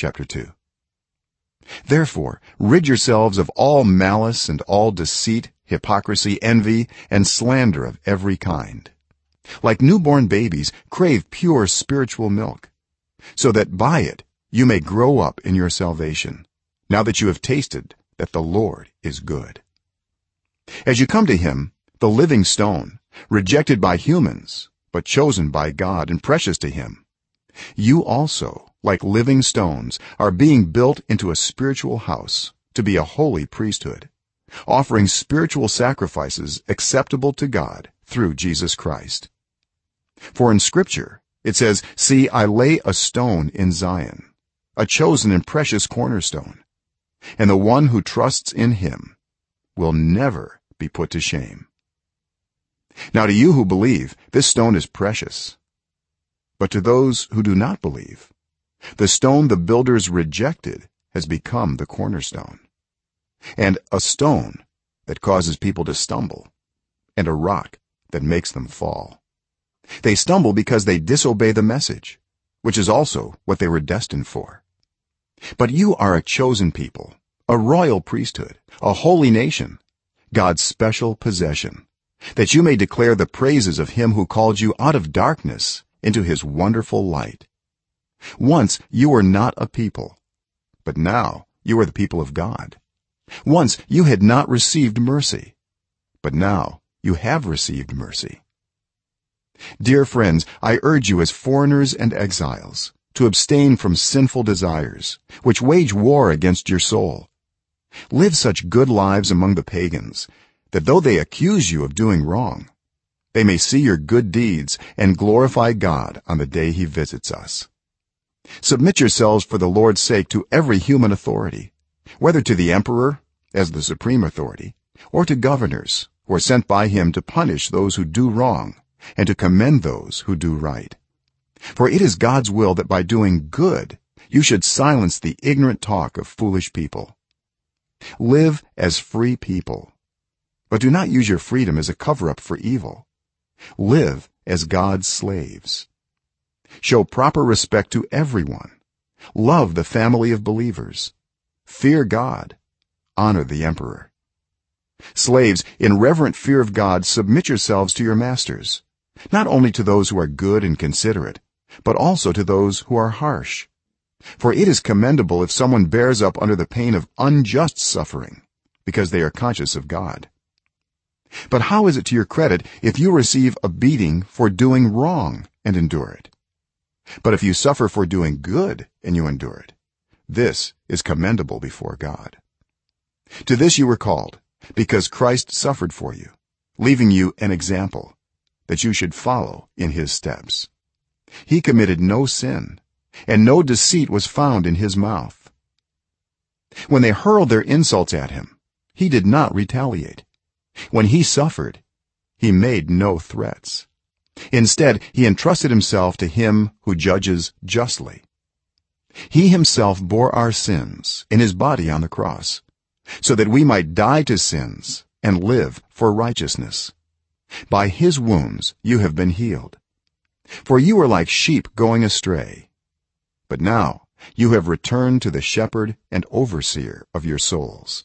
chapter 2 therefore rid yourselves of all malice and all deceit hypocrisy envy and slander of every kind. Like newborn babies crave pure spiritual milk so that by it you may grow up in your salvation now that you have tasted that the lord is good. As you come to him the living stone rejected by humans but chosen by god and precious to him you also like living stones are being built into a spiritual house to be a holy priesthood offering spiritual sacrifices acceptable to god through Jesus Christ. For in scripture it says see i lay a stone in zion a chosen and precious cornerstone and the one who trusts in him will never be put to shame. Now to you who believe this stone is precious. But to those who do not believe the stone the builders rejected has become the cornerstone. And a stone that causes people to stumble and a rock that makes them fall. They stumble because they disobey the message which is also what they were destined for. But you are a chosen people a royal priesthood a holy nation god's special possession that you may declare the praises of him who called you out of darkness into his wonderful light once you were not a people but now you are the people of god. Once you had not received mercy but now you have received mercy. Dear friends i urge you as foreigners and exiles to abstain from sinful desires which wage war against your soul. Live such good lives among the pagans that though they accuse you of doing wrong they may see your good deeds and glorify god on the day he visits us submit yourselves for the lord's sake to every human authority whether to the emperor as the supreme authority or to governors who are sent by him to punish those who do wrong and to commend those who do right. For it is god's will that by doing good you should silence the ignorant talk of foolish people. Live as free people but do not use your freedom as a cover up for evil. Live as god's slaves show proper respect to everyone. Love the family of believers. Fear god. Honor the emperor. Slaves in reverent fear of god submit yourselves to your masters. Not only to those who are good and considerate but also to those who are harsh. For it is commendable if someone bears up under the pain of unjust suffering because they are conscious of god. But how is it to your credit if you receive a beating for doing wrong and endure it but if you suffer for doing good and you endure it this is commendable before god. To this you were called because Christ suffered for you leaving you an example that you should follow in his steps. He committed no sin and no deceit was found in his mouth. When they hurled their insults at him he did not retaliate. When he suffered he made no threats instead he entrusted himself to him who judges justly. He himself bore our sins in his body on the cross so that we might die to sins and live for righteousness. By his wounds you have been healed. For you were like sheep going astray. But now you have returned to the shepherd and overseer of your souls